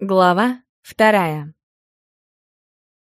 Глава вторая.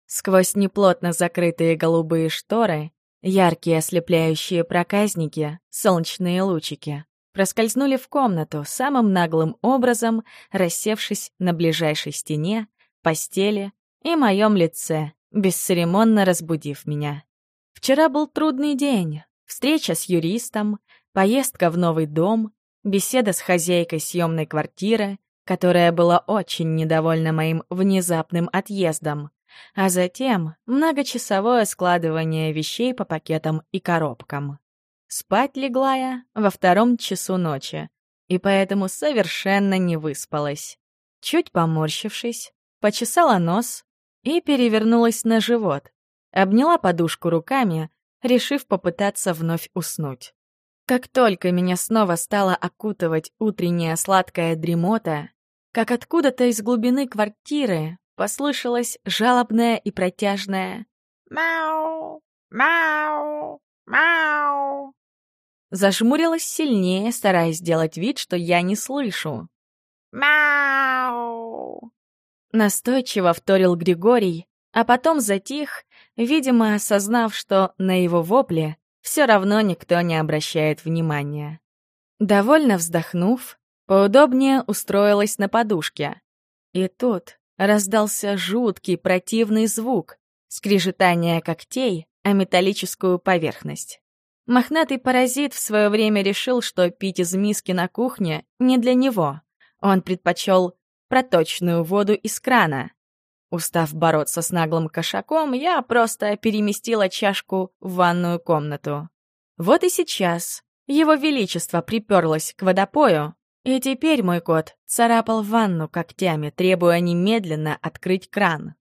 Сквозь неплотно закрытые голубые шторы, яркие ослепляющие проказники, солнечные лучики, проскользнули в комнату самым наглым образом, рассевшись на ближайшей стене, постели и моем лице, бесцеремонно разбудив меня. Вчера был трудный день. Встреча с юристом, поездка в новый дом, беседа с хозяйкой съемной квартиры — которая была очень недовольна моим внезапным отъездом, а затем многочасовое складывание вещей по пакетам и коробкам. Спать легла я во втором часу ночи, и поэтому совершенно не выспалась. Чуть поморщившись, почесала нос и перевернулась на живот, обняла подушку руками, решив попытаться вновь уснуть. Как только меня снова стала окутывать утренняя сладкая дремота, как откуда-то из глубины квартиры послышалось жалобное и протяжное «Мяу! Мяу! Мяу!» Зажмурилась сильнее, стараясь сделать вид, что я не слышу. «Мяу!» Настойчиво вторил Григорий, а потом затих, видимо, осознав, что на его вопле все равно никто не обращает внимания. Довольно вздохнув, Поудобнее устроилась на подушке. И тут раздался жуткий противный звук, скрежетание когтей о металлическую поверхность. Мохнатый паразит в свое время решил, что пить из миски на кухне не для него. Он предпочел проточную воду из крана. Устав бороться с наглым кошаком, я просто переместила чашку в ванную комнату. Вот и сейчас его величество приперлось к водопою, и теперь мой кот царапал ванну когтями, требуя немедленно открыть кран.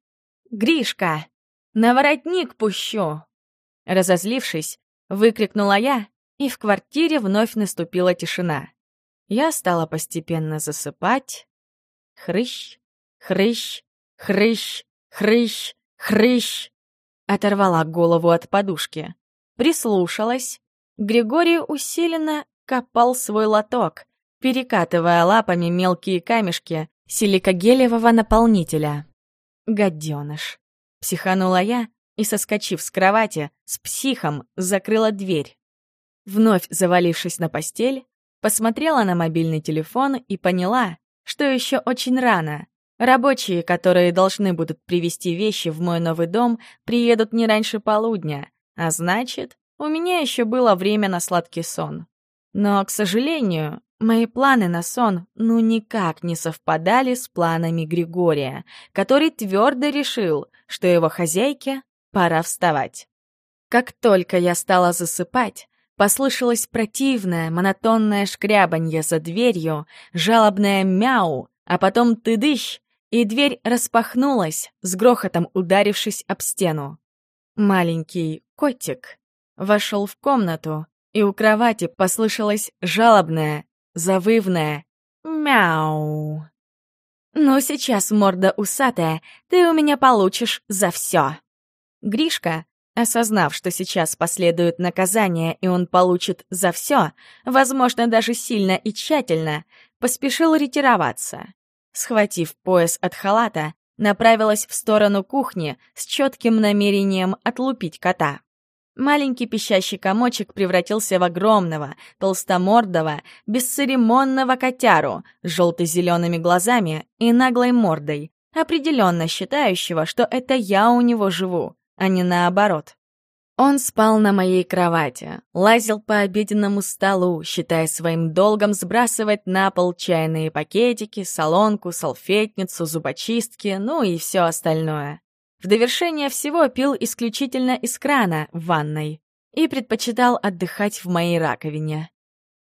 «Гришка! На воротник пущу!» Разозлившись, выкрикнула я, и в квартире вновь наступила тишина. Я стала постепенно засыпать. Хрыщ, хрыщ, хрыщ, хрыщ, хрыщ. Оторвала голову от подушки. Прислушалась. Григорий усиленно копал свой лоток, перекатывая лапами мелкие камешки силикогелевого наполнителя. «Гаденыш!» — психанула я и, соскочив с кровати, с психом закрыла дверь. Вновь завалившись на постель, посмотрела на мобильный телефон и поняла, что еще очень рано. Рабочие, которые должны будут привезти вещи в мой новый дом, приедут не раньше полудня, а значит, у меня еще было время на сладкий сон. Но, к сожалению, Мои планы на сон ну никак не совпадали с планами Григория, который твердо решил, что его хозяйке пора вставать. Как только я стала засыпать, послышалось противное, монотонное шкрябанье за дверью, жалобное мяу, а потом тыдыщ, и дверь распахнулась, с грохотом ударившись об стену. Маленький котик вошел в комнату, и у кровати послышалось жалобное, завывное «Мяу». «Ну, сейчас, морда усатая, ты у меня получишь за все. Гришка, осознав, что сейчас последует наказание и он получит за все, возможно, даже сильно и тщательно, поспешил ретироваться. Схватив пояс от халата, направилась в сторону кухни с четким намерением отлупить кота. Маленький пищащий комочек превратился в огромного, толстомордого, бесцеремонного котяру с желто-зелеными глазами и наглой мордой, определенно считающего, что это я у него живу, а не наоборот. Он спал на моей кровати, лазил по обеденному столу, считая своим долгом сбрасывать на пол чайные пакетики, солонку, салфетницу, зубочистки, ну и все остальное. В довершение всего пил исключительно из крана в ванной и предпочитал отдыхать в моей раковине.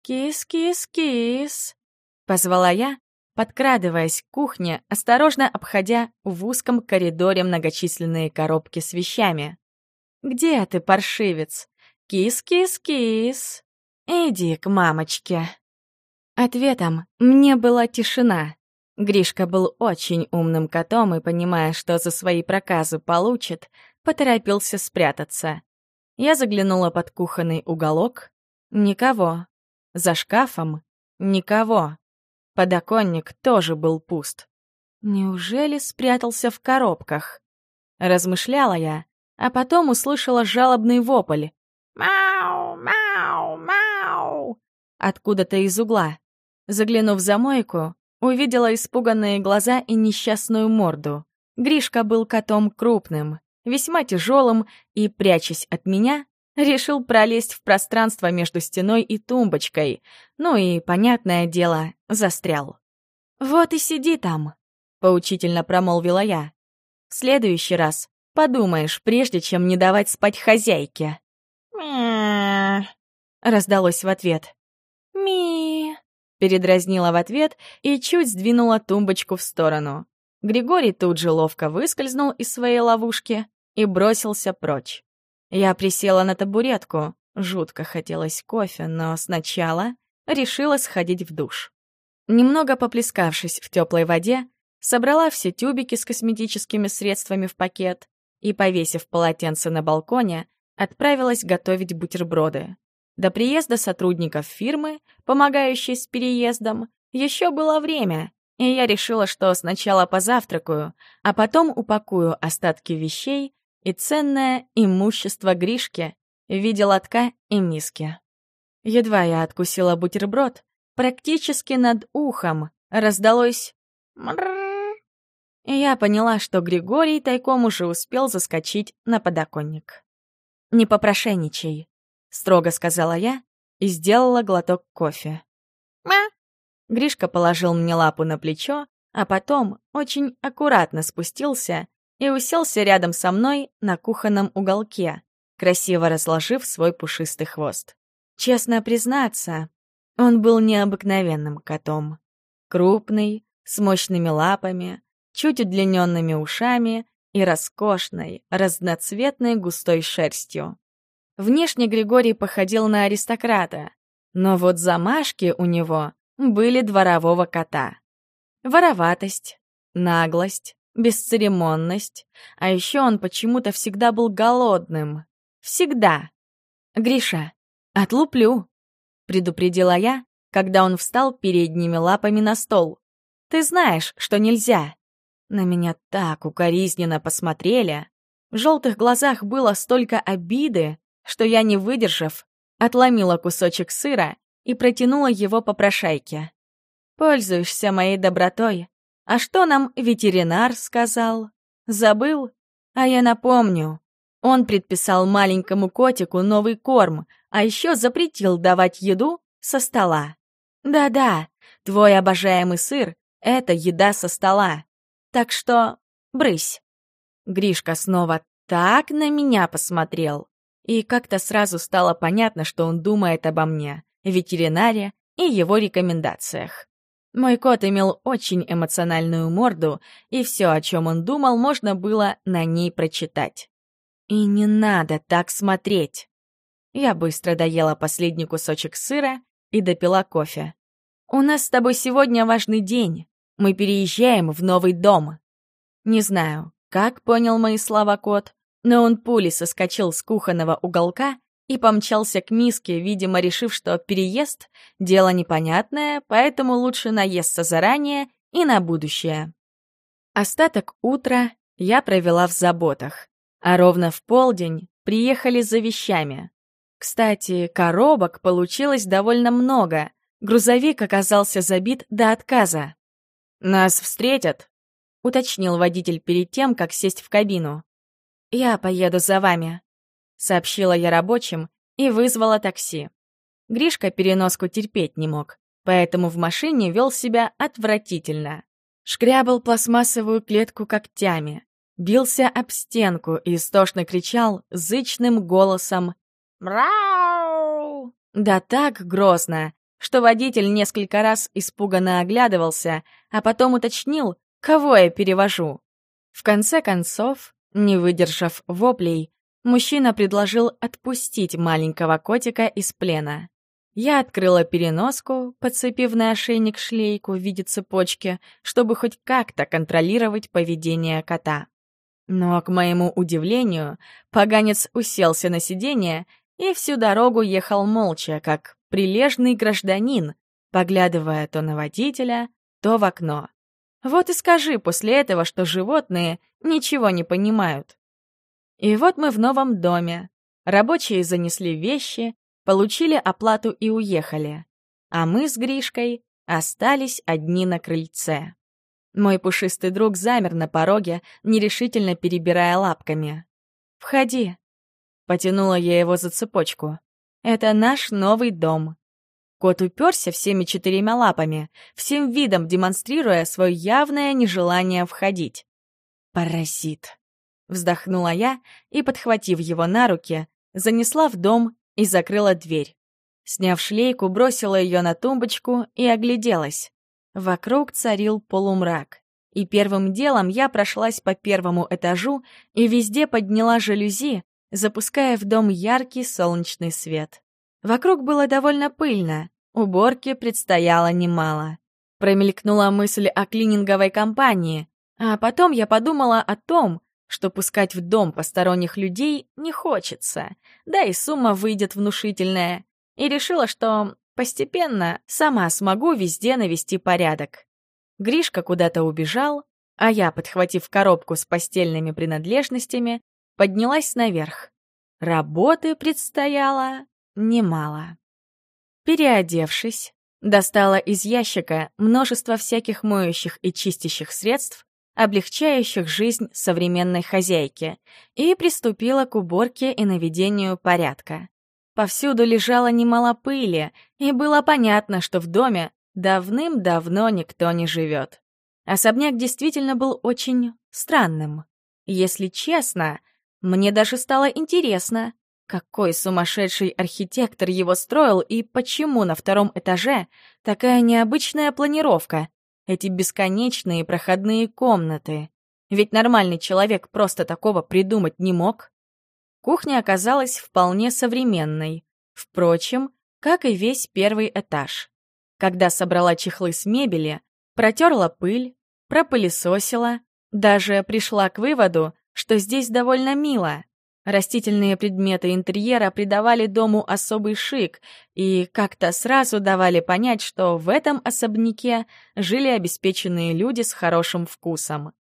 «Кис-кис-кис!» — позвала я, подкрадываясь к кухне, осторожно обходя в узком коридоре многочисленные коробки с вещами. «Где ты, паршивец? Кис-кис-кис! Иди к мамочке!» Ответом мне была тишина. Гришка был очень умным котом и, понимая, что за свои проказы получит, поторопился спрятаться. Я заглянула под кухонный уголок. Никого. За шкафом — никого. Подоконник тоже был пуст. Неужели спрятался в коробках? Размышляла я, а потом услышала жалобный вопль. «Мяу, мяу, мяу!» Откуда-то из угла. Заглянув за мойку, увидела испуганные глаза и несчастную морду. Гришка был котом крупным, весьма тяжелым и, прячась от меня, решил пролезть в пространство между стеной и тумбочкой, ну и, понятное дело, застрял. «Вот и сиди там», — поучительно промолвила я. «В следующий раз подумаешь, прежде чем не давать спать хозяйке». «Мя...» — раздалось в ответ. «Ми...» — передразнила в ответ и чуть сдвинула тумбочку в сторону. Григорий тут же ловко выскользнул из своей ловушки и бросился прочь. Я присела на табуретку. Жутко хотелось кофе, но сначала решила сходить в душ. Немного поплескавшись в теплой воде, собрала все тюбики с косметическими средствами в пакет и, повесив полотенце на балконе, отправилась готовить бутерброды. До приезда сотрудников фирмы, помогающей с переездом, еще было время, и я решила, что сначала позавтракаю, а потом упакую остатки вещей и ценное имущество Гришки в виде лотка и миски. Едва я откусила бутерброд, практически над ухом раздалось «мрррр», и я поняла, что Григорий тайком уже успел заскочить на подоконник. «Не попрошайничай», — строго сказала я и сделала глоток кофе. «Мя!» Гришка положил мне лапу на плечо, а потом очень аккуратно спустился и уселся рядом со мной на кухонном уголке, красиво разложив свой пушистый хвост. Честно признаться, он был необыкновенным котом. Крупный, с мощными лапами, чуть удлиненными ушами и роскошной, разноцветной густой шерстью. Внешне Григорий походил на аристократа, но вот замашки у него были дворового кота. Вороватость, наглость, бесцеремонность, а еще он почему-то всегда был голодным. Всегда. «Гриша, отлуплю», — предупредила я, когда он встал передними лапами на стол. «Ты знаешь, что нельзя». На меня так укоризненно посмотрели. В желтых глазах было столько обиды, что я, не выдержав, отломила кусочек сыра и протянула его попрошайке. «Пользуешься моей добротой, а что нам ветеринар сказал? Забыл? А я напомню. Он предписал маленькому котику новый корм, а еще запретил давать еду со стола. Да-да, твой обожаемый сыр — это еда со стола. Так что брысь. Гришка снова так на меня посмотрел. И как-то сразу стало понятно, что он думает обо мне, ветеринаре и его рекомендациях. Мой кот имел очень эмоциональную морду, и все, о чем он думал, можно было на ней прочитать. И не надо так смотреть. Я быстро доела последний кусочек сыра и допила кофе. «У нас с тобой сегодня важный день. Мы переезжаем в новый дом». Не знаю, как понял мои слова кот, но он пулей соскочил с кухонного уголка и помчался к миске, видимо, решив, что переезд — дело непонятное, поэтому лучше наесться заранее и на будущее. Остаток утра я провела в заботах, а ровно в полдень приехали за вещами. Кстати, коробок получилось довольно много, грузовик оказался забит до отказа. «Нас встретят», — уточнил водитель перед тем, как сесть в кабину. «Я поеду за вами», сообщила я рабочим и вызвала такси. Гришка переноску терпеть не мог, поэтому в машине вел себя отвратительно. Шкрябал пластмассовую клетку когтями, бился об стенку и истошно кричал зычным голосом «Мрау!». Да так грозно, что водитель несколько раз испуганно оглядывался, а потом уточнил, кого я перевожу. В конце концов, не выдержав воплей, мужчина предложил отпустить маленького котика из плена. Я открыла переноску, подцепив на ошейник шлейку в виде цепочки, чтобы хоть как-то контролировать поведение кота. Но, к моему удивлению, поганец уселся на сиденье и всю дорогу ехал молча, как прилежный гражданин, поглядывая то на водителя, то в окно. Вот и скажи после этого, что животные ничего не понимают. И вот мы в новом доме. Рабочие занесли вещи, получили оплату и уехали. А мы с Гришкой остались одни на крыльце. Мой пушистый друг замер на пороге, нерешительно перебирая лапками. «Входи», — потянула я его за цепочку. «Это наш новый дом». Кот уперся всеми четырьмя лапами, всем видом демонстрируя свое явное нежелание входить. «Паразит!» — вздохнула я и, подхватив его на руки, занесла в дом и закрыла дверь. Сняв шлейку, бросила ее на тумбочку и огляделась. Вокруг царил полумрак. И первым делом я прошлась по первому этажу и везде подняла жалюзи, запуская в дом яркий солнечный свет. Вокруг было довольно пыльно, уборки предстояло немало. Промелькнула мысль о клининговой компании, а потом я подумала о том, что пускать в дом посторонних людей не хочется, да и сумма выйдет внушительная, и решила, что постепенно сама смогу везде навести порядок. Гришка куда-то убежал, а я, подхватив коробку с постельными принадлежностями, поднялась наверх. Работы предстояло немало. Переодевшись, достала из ящика множество всяких моющих и чистящих средств, облегчающих жизнь современной хозяйки, и приступила к уборке и наведению порядка. Повсюду лежало немало пыли, и было понятно, что в доме давным-давно никто не живет. Особняк действительно был очень странным. Если честно, мне даже стало интересно, какой сумасшедший архитектор его строил и почему на втором этаже такая необычная планировка, эти бесконечные проходные комнаты. Ведь нормальный человек просто такого придумать не мог. Кухня оказалась вполне современной. Впрочем, как и весь первый этаж. Когда собрала чехлы с мебели, протерла пыль, пропылесосила, даже пришла к выводу, что здесь довольно мило. Растительные предметы интерьера придавали дому особый шик и как-то сразу давали понять, что в этом особняке жили обеспеченные люди с хорошим вкусом.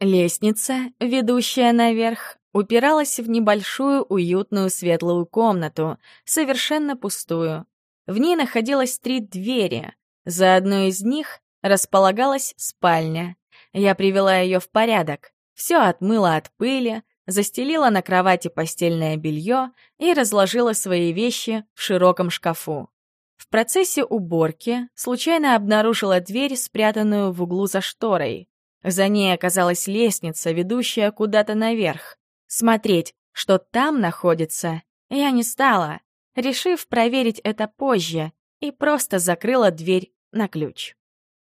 Лестница, ведущая наверх, упиралась в небольшую уютную светлую комнату, совершенно пустую. В ней находилось три двери. За одной из них располагалась спальня. Я привела ее в порядок. Все отмыла от пыли, застелила на кровати постельное белье и разложила свои вещи в широком шкафу. В процессе уборки случайно обнаружила дверь, спрятанную в углу за шторой. За ней оказалась лестница, ведущая куда-то наверх. Смотреть, что там находится, я не стала, решив проверить это позже, и просто закрыла дверь на ключ.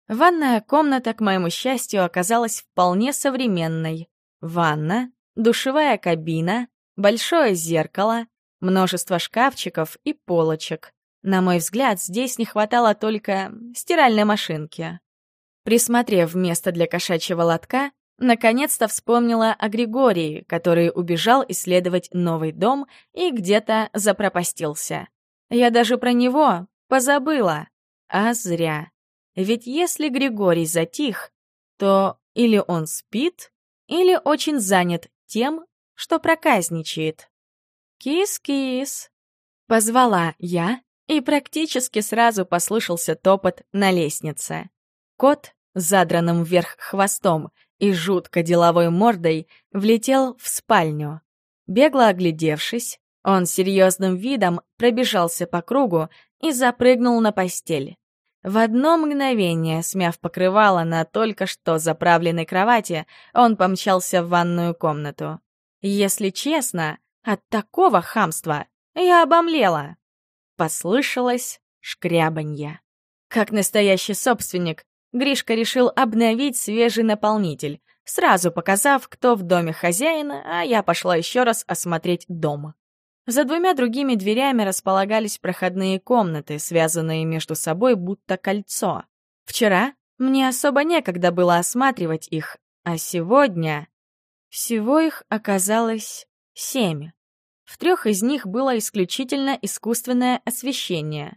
Ванная комната, к моему счастью, оказалась вполне современной. Ванна, душевая кабина, большое зеркало, множество шкафчиков и полочек. На мой взгляд, здесь не хватало только стиральной машинки. Присмотрев место для кошачьего лотка, наконец-то вспомнила о Григории, который убежал исследовать новый дом и где-то запропастился. Я даже про него позабыла. А зря. Ведь если Григорий затих, то или он спит, или очень занят тем, что проказничает. «Кис-кис!» — позвала я, и практически сразу послышался топот на лестнице. Кот, задранным вверх хвостом и жутко деловой мордой, влетел в спальню. Бегло оглядевшись, он серьезным видом пробежался по кругу и запрыгнул на постель. В одно мгновение, смяв покрывало на только что заправленной кровати, он помчался в ванную комнату. Если честно, от такого хамства я обомлела. Послышалось шкрябанье. Как настоящий собственник, Гришка решил обновить свежий наполнитель, сразу показав, кто в доме хозяина, а я пошла еще раз осмотреть дом. За двумя другими дверями располагались проходные комнаты, связанные между собой будто кольцо. Вчера мне особо некогда было осматривать их, а сегодня... Всего их оказалось семь. В трех из них было исключительно искусственное освещение.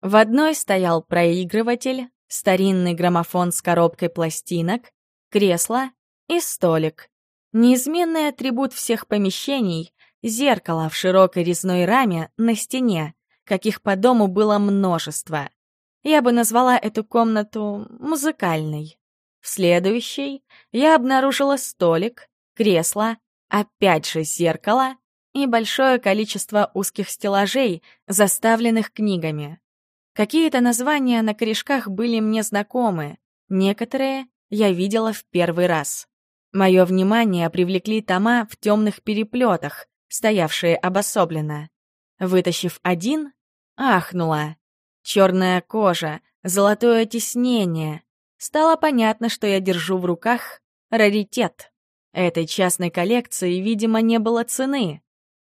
В одной стоял проигрыватель, старинный граммофон с коробкой пластинок, кресло и столик. Неизменный атрибут всех помещений — зеркало в широкой резной раме на стене, каких по дому было множество. Я бы назвала эту комнату музыкальной. В следующей я обнаружила столик, кресло, опять же зеркало и большое количество узких стеллажей, заставленных книгами. Какие-то названия на корешках были мне знакомы, некоторые я видела в первый раз. Мое внимание привлекли тома в темных переплетах, стоявшие обособленно. Вытащив один, ахнула. Черная кожа, золотое тиснение. Стало понятно, что я держу в руках раритет. Этой частной коллекции, видимо, не было цены.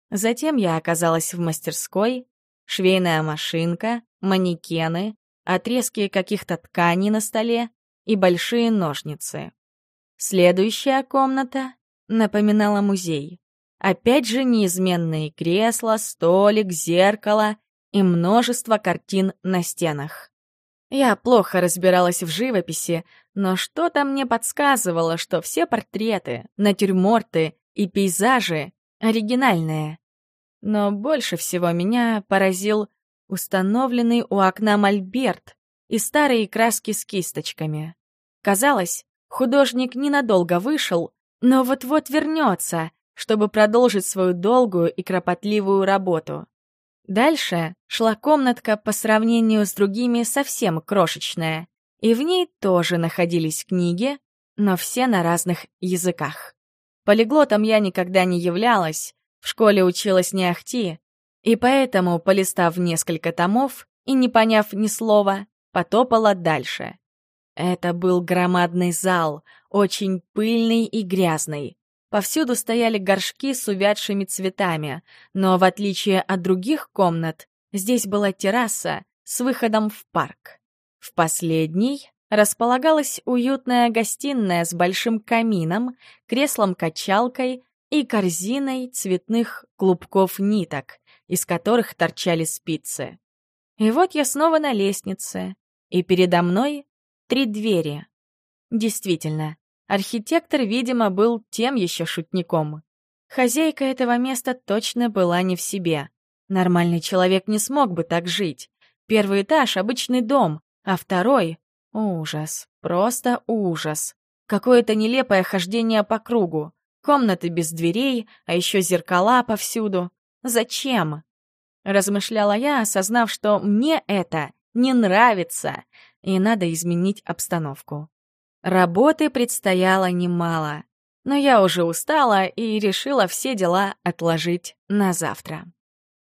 Затем я оказалась в мастерской, швейная машинка, манекены, отрезки каких-то тканей на столе и большие ножницы. Следующая комната напоминала музей. Опять же неизменные кресла, столик, зеркало и множество картин на стенах. Я плохо разбиралась в живописи, но что-то мне подсказывало, что все портреты, натюрморты и пейзажи оригинальные. Но больше всего меня поразил установленный у окна мольберт и старые краски с кисточками. Казалось, художник ненадолго вышел, но вот-вот вернется, чтобы продолжить свою долгую и кропотливую работу. Дальше шла комнатка по сравнению с другими совсем крошечная, и в ней тоже находились книги, но все на разных языках. Полиглотом я никогда не являлась, в школе училась не ахти, и поэтому, полистав несколько томов и не поняв ни слова, потопала дальше. Это был громадный зал, очень пыльный и грязный. Повсюду стояли горшки с увядшими цветами, но в отличие от других комнат, здесь была терраса с выходом в парк. В последней располагалась уютная гостиная с большим камином, креслом-качалкой и корзиной цветных клубков ниток, из которых торчали спицы. И вот я снова на лестнице, и передо мной три двери. Действительно, архитектор, видимо, был тем еще шутником. Хозяйка этого места точно была не в себе. Нормальный человек не смог бы так жить. Первый этаж — обычный дом, а второй — ужас, просто ужас. Какое-то нелепое хождение по кругу. Комнаты без дверей, а еще зеркала повсюду. Зачем? Размышляла я, осознав, что мне это не нравится, и надо изменить обстановку. Работы предстояло немало, но я уже устала и решила все дела отложить на завтра.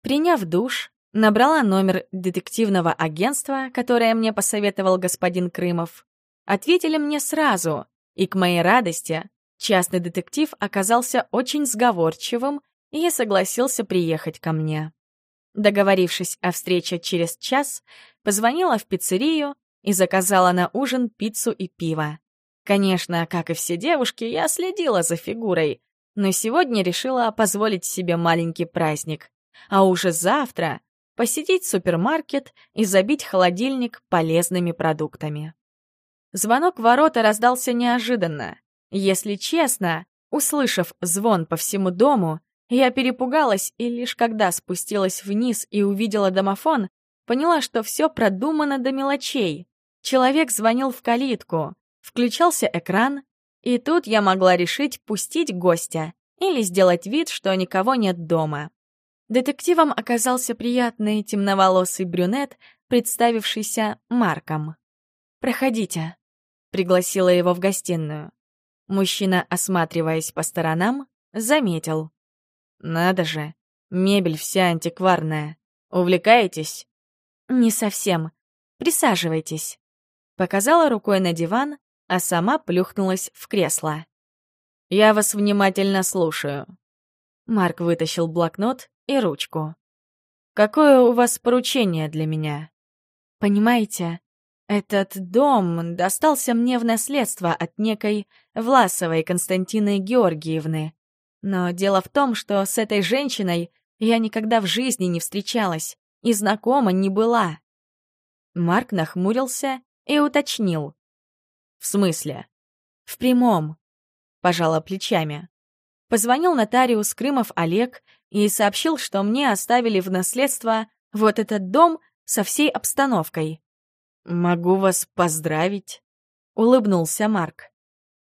Приняв душ, набрала номер детективного агентства, которое мне посоветовал господин Крымов. Ответили мне сразу, и, к моей радости, частный детектив оказался очень сговорчивым и согласился приехать ко мне. Договорившись о встрече через час, позвонила в пиццерию и заказала на ужин пиццу и пиво. Конечно, как и все девушки, я следила за фигурой, но сегодня решила позволить себе маленький праздник, а уже завтра посетить супермаркет и забить холодильник полезными продуктами. Звонок ворота раздался неожиданно. Если честно, услышав звон по всему дому, я перепугалась, и лишь когда спустилась вниз и увидела домофон, поняла, что все продумано до мелочей. Человек звонил в калитку, включался экран, и тут я могла решить пустить гостя или сделать вид, что никого нет дома. Детективом оказался приятный темноволосый брюнет, представившийся Марком. «Проходите», — пригласила его в гостиную. Мужчина, осматриваясь по сторонам, заметил. Надо же, мебель вся антикварная. Увлекаетесь? Не совсем. Присаживайтесь. Показала рукой на диван, а сама плюхнулась в кресло. Я вас внимательно слушаю. Марк вытащил блокнот и ручку. Какое у вас поручение для меня? Понимаете, этот дом достался мне в наследство от некой Власовой Константины Георгиевны. Но дело в том, что с этой женщиной я никогда в жизни не встречалась и знакома не была. Марк нахмурился и уточнил. «В смысле?» «В прямом», — пожала плечами. Позвонил нотариус Крымов Олег и сообщил, что мне оставили в наследство вот этот дом со всей обстановкой. «Могу вас поздравить», — улыбнулся Марк.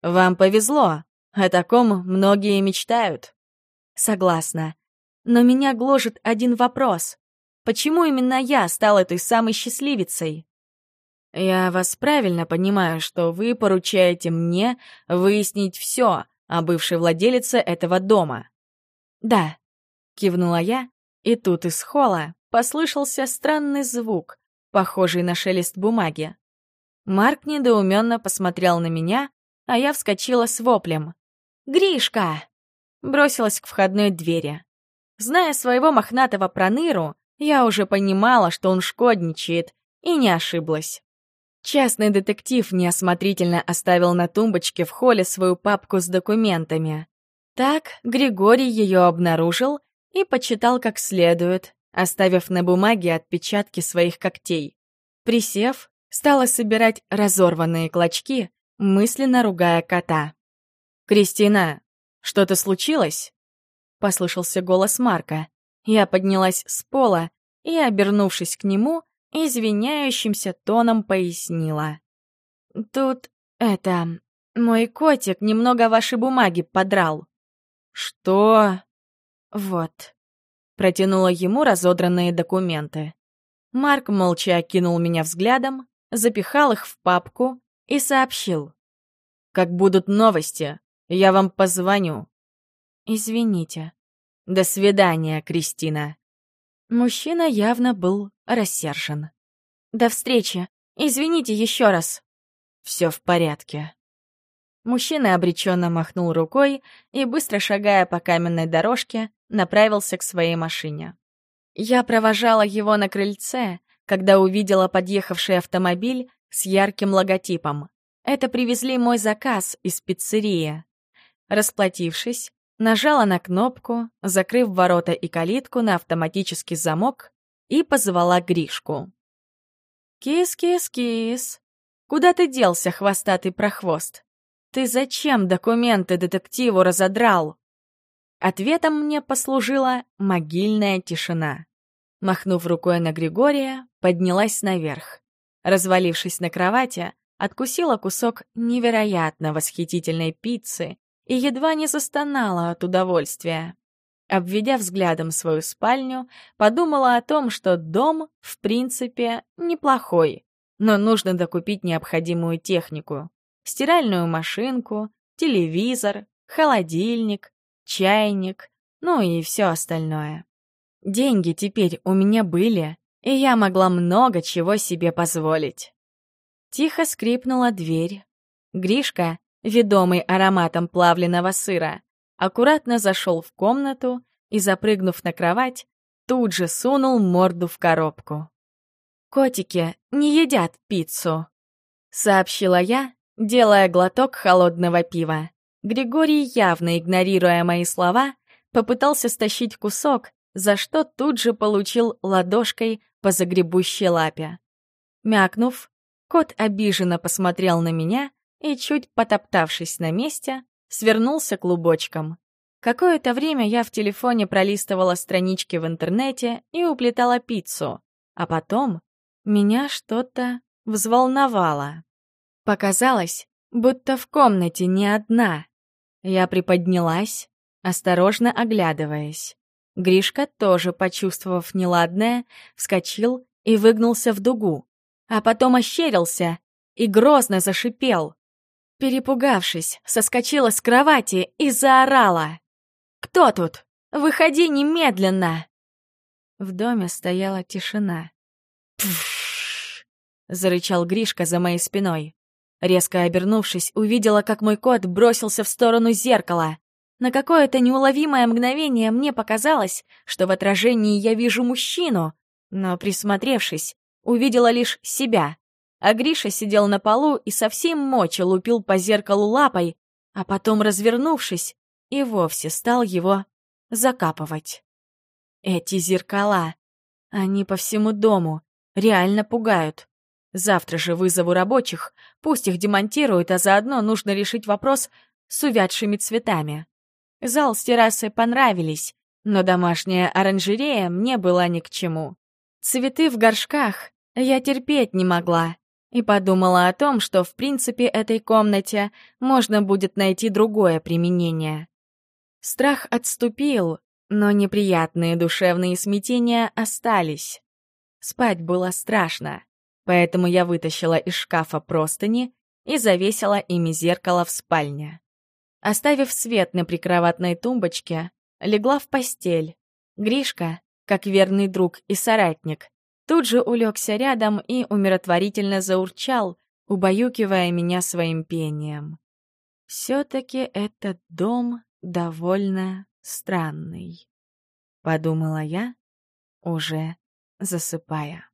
«Вам повезло. О таком многие мечтают». Согласна. Но меня гложет один вопрос. Почему именно я стал этой самой счастливицей? Я вас правильно понимаю, что вы поручаете мне выяснить все о бывшей владелице этого дома. Да, кивнула я, и тут из холла послышался странный звук, похожий на шелест бумаги. Марк недоуменно посмотрел на меня, а я вскочила с воплем. «Гришка!» Бросилась к входной двери. Зная своего мохнатого проныру, я уже понимала, что он шкодничает, и не ошиблась. Частный детектив неосмотрительно оставил на тумбочке в холле свою папку с документами. Так Григорий ее обнаружил и почитал как следует, оставив на бумаге отпечатки своих когтей. Присев, стала собирать разорванные клочки, мысленно ругая кота. «Кристина, что-то случилось?» — послышался голос Марка. Я поднялась с пола и, обернувшись к нему, извиняющимся тоном пояснила. «Тут, это, мой котик немного ваши бумаги подрал». «Что?» «Вот», — протянула ему разодранные документы. Марк молча окинул меня взглядом, запихал их в папку и сообщил. «Как будут новости, я вам позвоню». «Извините». «До свидания, Кристина». Мужчина явно был рассержен. «До встречи. Извините еще раз». «Все в порядке». Мужчина обреченно махнул рукой и, быстро шагая по каменной дорожке, направился к своей машине. Я провожала его на крыльце, когда увидела подъехавший автомобиль с ярким логотипом. Это привезли мой заказ из пиццерии. Расплатившись, нажала на кнопку, закрыв ворота и калитку на автоматический замок и позвала Гришку. «Кис-кис-кис! Куда ты делся, хвостатый прохвост? Ты зачем документы детективу разодрал?» Ответом мне послужила могильная тишина. Махнув рукой на Григория, поднялась наверх. Развалившись на кровати, откусила кусок невероятно восхитительной пиццы и едва не застонала от удовольствия. Обведя взглядом свою спальню, подумала о том, что дом, в принципе, неплохой, но нужно докупить необходимую технику. Стиральную машинку, телевизор, холодильник, чайник, ну и все остальное. Деньги теперь у меня были, и я могла много чего себе позволить. Тихо скрипнула дверь. Гришка, ведомый ароматом плавленного сыра, аккуратно зашел в комнату и, запрыгнув на кровать, тут же сунул морду в коробку. «Котики не едят пиццу», — сообщила я, делая глоток холодного пива. Григорий, явно игнорируя мои слова, попытался стащить кусок, за что тут же получил ладошкой по загребущей лапе. Мякнув, кот обиженно посмотрел на меня и, чуть потоптавшись на месте, свернулся клубочком. Какое-то время я в телефоне пролистывала странички в интернете и уплетала пиццу, а потом меня что-то взволновало. Показалось, будто в комнате не одна. Я приподнялась, осторожно оглядываясь. Гришка, тоже почувствовав неладное, вскочил и выгнулся в дугу, а потом ощерился и грозно зашипел. Перепугавшись, соскочила с кровати и заорала. «Кто тут? Выходи немедленно!» В доме стояла тишина. «Пф!» — зарычал Гришка за моей спиной. Резко обернувшись, увидела, как мой кот бросился в сторону зеркала. На какое-то неуловимое мгновение мне показалось, что в отражении я вижу мужчину, но, присмотревшись, увидела лишь себя. А Гриша сидел на полу и со всей мочи лупил по зеркалу лапой, а потом, развернувшись, и вовсе стал его закапывать. Эти зеркала, они по всему дому, реально пугают. Завтра же вызову рабочих, пусть их демонтируют, а заодно нужно решить вопрос с увядшими цветами. Зал с террасой понравились, но домашняя оранжерея мне была ни к чему. Цветы в горшках я терпеть не могла и подумала о том, что в принципе этой комнате можно будет найти другое применение. Страх отступил, но неприятные душевные смятения остались. Спать было страшно, поэтому я вытащила из шкафа простыни и завесила ими зеркало в спальне. Оставив свет на прикроватной тумбочке, легла в постель. Гришка, как верный друг и соратник, тут же улегся рядом и умиротворительно заурчал, убаюкивая меня своим пением. Все-таки этот дом довольно странный, подумала я, уже засыпая.